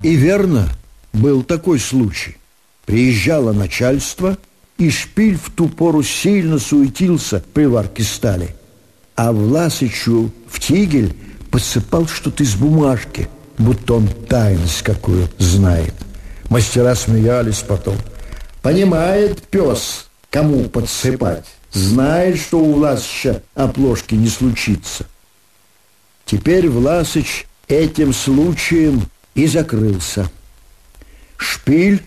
И верно, был такой случай. Приезжало начальство, и шпиль в ту пору сильно суетился при варке стали. А Власычу в тигель посыпал что-то из бумажки, будто он тайность какую знает. Мастера смеялись потом. Понимает пес, кому подсыпать. Знает, что у Власыча оплошки не случится. Теперь Власыч этим случаем и закрылся. Шпиль,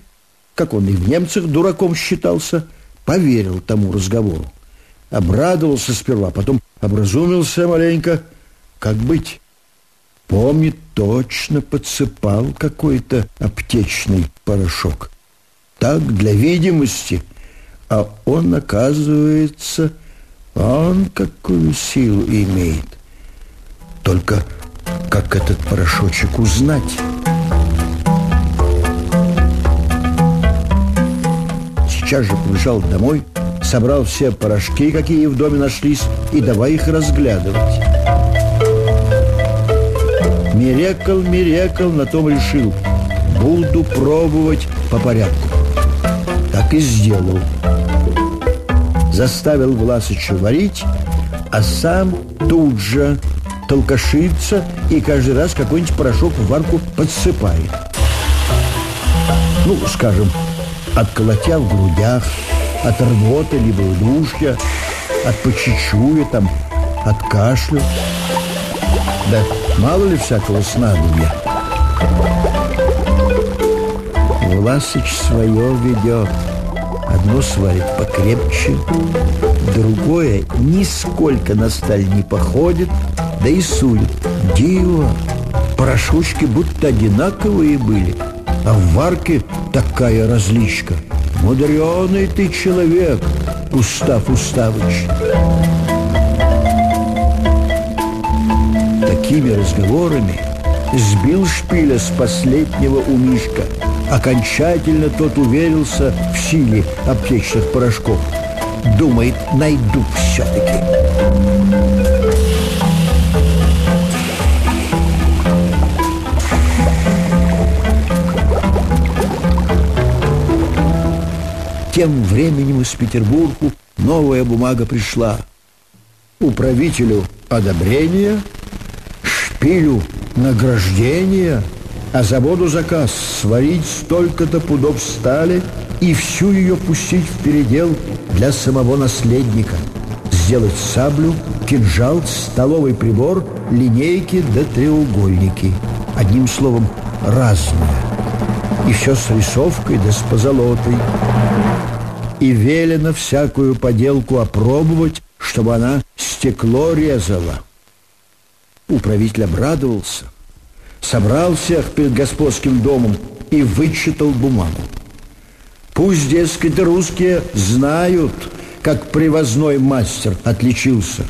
как он и в немцах дураком считался, поверил тому разговору. Обрадовался сперва, потом образумился маленько. Как быть? Помнит, точно подсыпал какой-то аптечный порошок. Так, для видимости. А он, оказывается, он какую силу имеет. Только как этот порошочек узнать? Сейчас же побежал домой, собрал все порошки, какие в доме нашлись, и давай их разглядывать. Мирекал, мирекал, на том решил. Буду пробовать по порядку. Так и сделал. Заставил Власыча варить, а сам тут же толкашится и каждый раз какой-нибудь порошок в варку подсыпает. Ну, скажем, от колотя в грудях, от рвоты либо удушья, от почечуя, там, от кашля. Да мало ли всякого снадобья. Власыч свое ведет. Одно сварит покрепче, другое нисколько на сталь не походит, да и сулит. Диво! Порошочки будто одинаковые были, а в варке такая различка. Мудреный ты человек, Устав Уставыч. Такими разговорами сбил шпиля с последнего у. Окончательно тот уверился в силе аптечных порошков. Думает, найду все-таки. Тем временем из Петербургу новая бумага пришла. Управителю одобрение, шпилю награждение, а заводу заказ сварить столько-то пудов стали и всю ее пустить в передел для самого наследника. Сделать саблю, кинжал, столовый прибор, линейки да треугольники. Одним словом, разное. И все с рисовкой да с позолотой и велено всякую поделку опробовать, чтобы она стекло резала. Управитель обрадовался, собрал всех перед господским домом и вычитал бумагу. Пусть, дескать, русские знают, как привозной мастер отличился.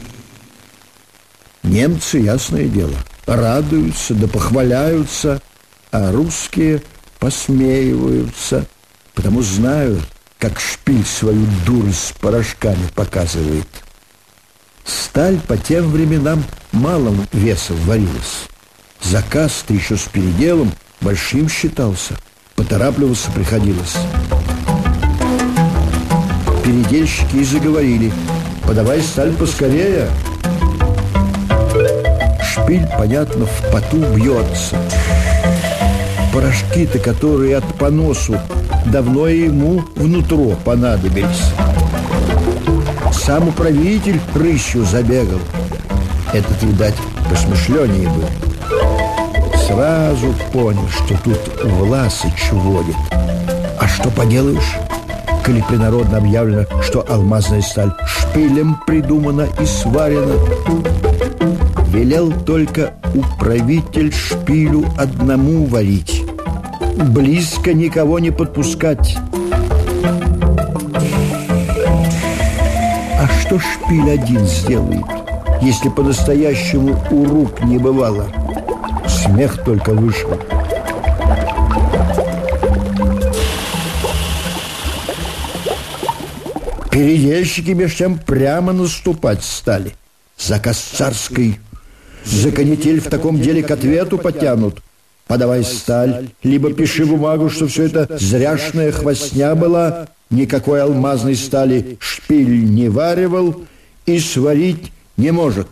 Немцы, ясное дело, радуются да похваляются, а русские посмеиваются, потому знают, как шпиль свою дурость с порошками показывает. Сталь по тем временам малым весом варилась. Заказ-то еще с переделом большим считался. Поторапливаться приходилось. Передельщики и заговорили. «Подавай сталь поскорее!» Шпиль, понятно, в поту бьется. Порошки-то, которые от поносу давно ему внутрь понадобились. Сам управитель рыщу забегал. Этот, видать, посмышленнее был. Сразу понял, что тут Власыч водит. А что поделаешь? Коли принародно объявлено, что алмазная сталь шпилем придумана и сварена, велел только управитель шпилю одному варить близко никого не подпускать. А что шпиль один сделает, если по-настоящему у рук не бывало? Смех только вышел. Передельщики меж тем прямо наступать стали. Заказ царской. За канитель в таком деле к ответу потянут – подавай сталь, либо пиши бумагу, что все это зряшная хвостня была, никакой алмазной стали шпиль не варивал и сварить не может.